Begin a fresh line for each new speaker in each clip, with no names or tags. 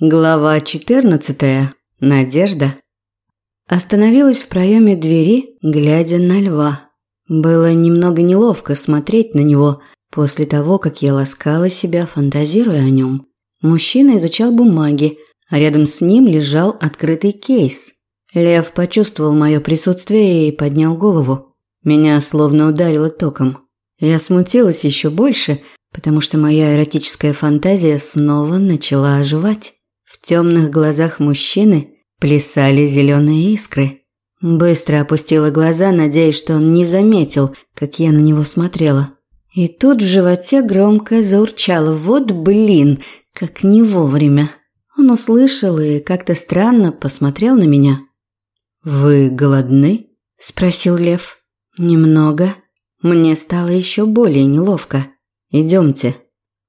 Глава 14. Надежда. Остановилась в проеме двери, глядя на льва. Было немного неловко смотреть на него после того, как я ласкала себя, фантазируя о нем. Мужчина изучал бумаги, а рядом с ним лежал открытый кейс. Лев почувствовал мое присутствие и поднял голову. Меня словно ударило током. Я смутилась еще больше, потому что моя эротическая фантазия снова начала оживать. Темных глазах мужчины плясали зеленые искры. Быстро опустила глаза, надеясь, что он не заметил, как я на него смотрела. И тут в животе громко заурчало. Вот блин, как не вовремя. Он услышал и как-то странно посмотрел на меня. «Вы голодны?» – спросил Лев. «Немного». Мне стало еще более неловко. «Идемте».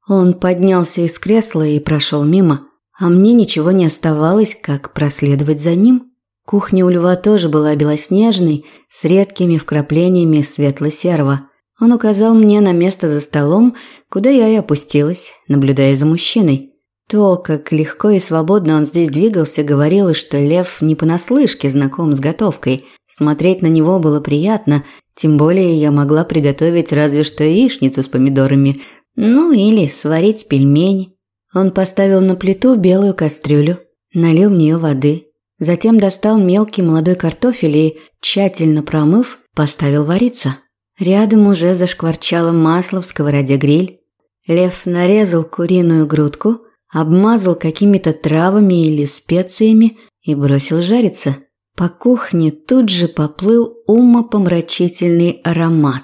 Он поднялся из кресла и прошел мимо а мне ничего не оставалось, как проследовать за ним. Кухня у льва тоже была белоснежной, с редкими вкраплениями светло-серого. Он указал мне на место за столом, куда я и опустилась, наблюдая за мужчиной. То, как легко и свободно он здесь двигался, говорило, что лев не понаслышке знаком с готовкой. Смотреть на него было приятно, тем более я могла приготовить разве что яичницу с помидорами, ну или сварить пельмени. Он поставил на плиту белую кастрюлю, налил в нее воды, затем достал мелкий молодой картофель и, тщательно промыв, поставил вариться. Рядом уже зашкварчало масло в сковороде гриль. Лев нарезал куриную грудку, обмазал какими-то травами или специями и бросил жариться. По кухне тут же поплыл умопомрачительный аромат.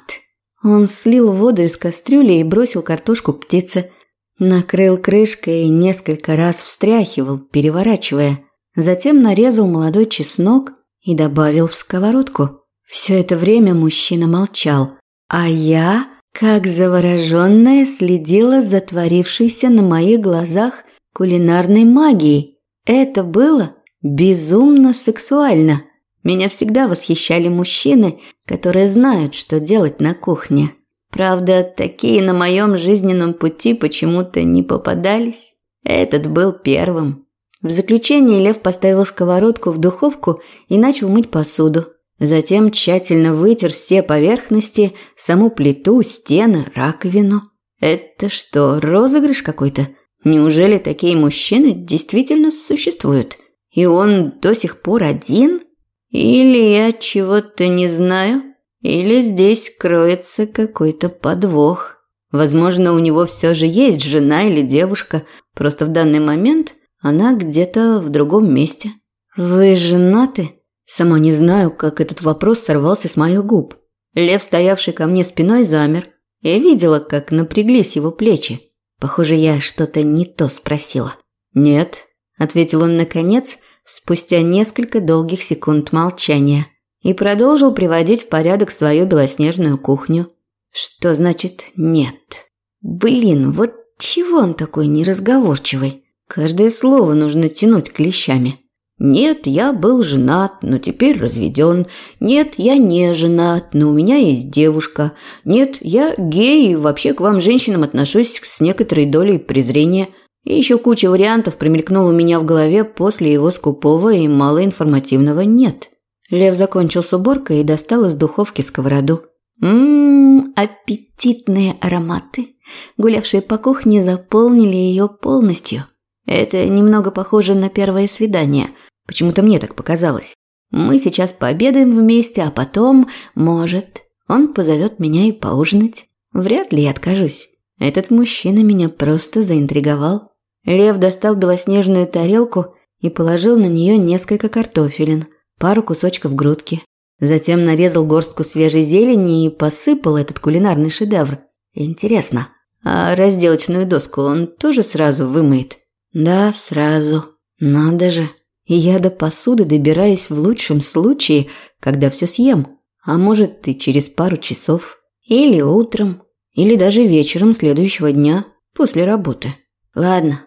Он слил воду из кастрюли и бросил картошку птице. Накрыл крышкой и несколько раз встряхивал, переворачивая. Затем нарезал молодой чеснок и добавил в сковородку. Все это время мужчина молчал, а я, как завороженная, следила за творившейся на моих глазах кулинарной магией. Это было безумно сексуально. Меня всегда восхищали мужчины, которые знают, что делать на кухне. Правда, такие на моем жизненном пути почему-то не попадались. Этот был первым. В заключение Лев поставил сковородку в духовку и начал мыть посуду. Затем тщательно вытер все поверхности, саму плиту, стены, раковину. Это что, розыгрыш какой-то? Неужели такие мужчины действительно существуют? И он до сих пор один? Или я чего-то не знаю? Или здесь кроется какой-то подвох. Возможно, у него все же есть жена или девушка, просто в данный момент она где-то в другом месте. «Вы женаты?» Сама не знаю, как этот вопрос сорвался с моих губ. Лев, стоявший ко мне спиной, замер. Я видела, как напряглись его плечи. Похоже, я что-то не то спросила. «Нет», – ответил он наконец, спустя несколько долгих секунд молчания и продолжил приводить в порядок свою белоснежную кухню. Что значит «нет»? Блин, вот чего он такой неразговорчивый? Каждое слово нужно тянуть клещами. Нет, я был женат, но теперь разведен. Нет, я не женат, но у меня есть девушка. Нет, я гей и вообще к вам, женщинам, отношусь с некоторой долей презрения. И еще куча вариантов промелькнула у меня в голове после его скупого и малоинформативного «нет». Лев закончил с уборкой и достал из духовки сковороду. Ммм, аппетитные ароматы, гулявшие по кухне, заполнили ее полностью. Это немного похоже на первое свидание. Почему-то мне так показалось. Мы сейчас пообедаем вместе, а потом, может, он позовет меня и поужинать. Вряд ли я откажусь. Этот мужчина меня просто заинтриговал. Лев достал белоснежную тарелку и положил на нее несколько картофелин – пару кусочков грудки. Затем нарезал горстку свежей зелени и посыпал этот кулинарный шедевр. Интересно, а разделочную доску он тоже сразу вымоет? Да, сразу. Надо же. И я до посуды добираюсь в лучшем случае, когда все съем. А может и через пару часов. Или утром. Или даже вечером следующего дня, после работы. Ладно.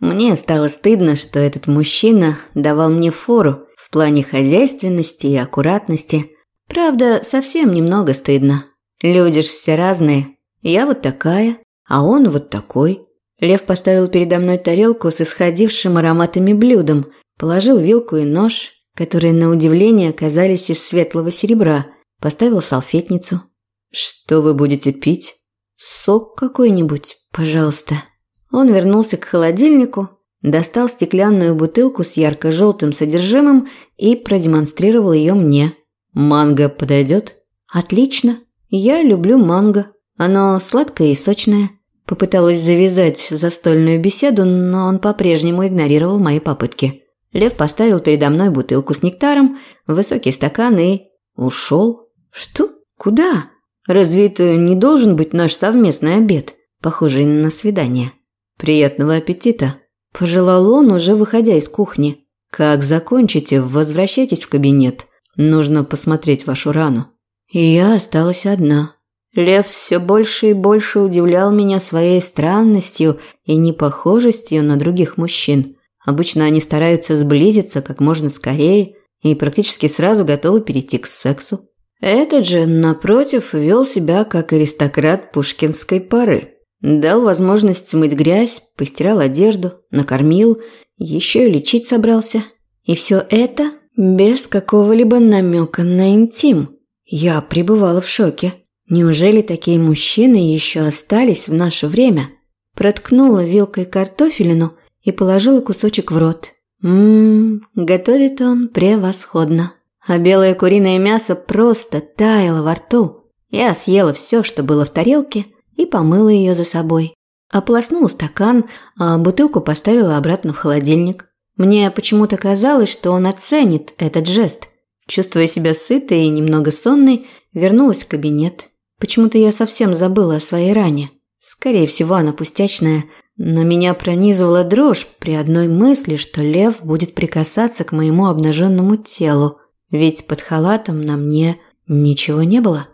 Мне стало стыдно, что этот мужчина давал мне фору, плане хозяйственности и аккуратности. Правда, совсем немного стыдно. Люди ж все разные. Я вот такая, а он вот такой. Лев поставил передо мной тарелку с исходившим ароматами блюдом, положил вилку и нож, которые на удивление оказались из светлого серебра, поставил салфетницу. «Что вы будете пить?» «Сок какой-нибудь, пожалуйста». Он вернулся к холодильнику, достал стеклянную бутылку с ярко-желтым содержимым и продемонстрировал ее мне. «Манго подойдет?» «Отлично. Я люблю манго. Оно сладкое и сочное». Попыталась завязать застольную беседу, но он по-прежнему игнорировал мои попытки. Лев поставил передо мной бутылку с нектаром, высокий стакан и... ушел. Что? Куда? Разве это не должен быть наш совместный обед, похожий на свидание? Приятного аппетита. Пожелал он, уже выходя из кухни. Как закончите, возвращайтесь в кабинет. Нужно посмотреть вашу рану. И я осталась одна. Лев все больше и больше удивлял меня своей странностью и непохожестью на других мужчин. Обычно они стараются сблизиться как можно скорее и практически сразу готовы перейти к сексу. Этот же, напротив, вел себя как аристократ пушкинской поры. Дал возможность смыть грязь, постирал одежду, накормил, еще и лечить собрался. И все это без какого-либо намека на интим. Я пребывала в шоке. Неужели такие мужчины еще остались в наше время? Проткнула вилкой картофелину и положила кусочек в рот. Ммм, готовит он превосходно. А белое куриное мясо просто таяло во рту. Я съела все, что было в тарелке, и помыла ее за собой. Ополоснула стакан, а бутылку поставила обратно в холодильник. Мне почему-то казалось, что он оценит этот жест. Чувствуя себя сытой и немного сонной, вернулась в кабинет. Почему-то я совсем забыла о своей ране. Скорее всего, она пустячная, но меня пронизывала дрожь при одной мысли, что лев будет прикасаться к моему обнаженному телу, ведь под халатом на мне ничего не было.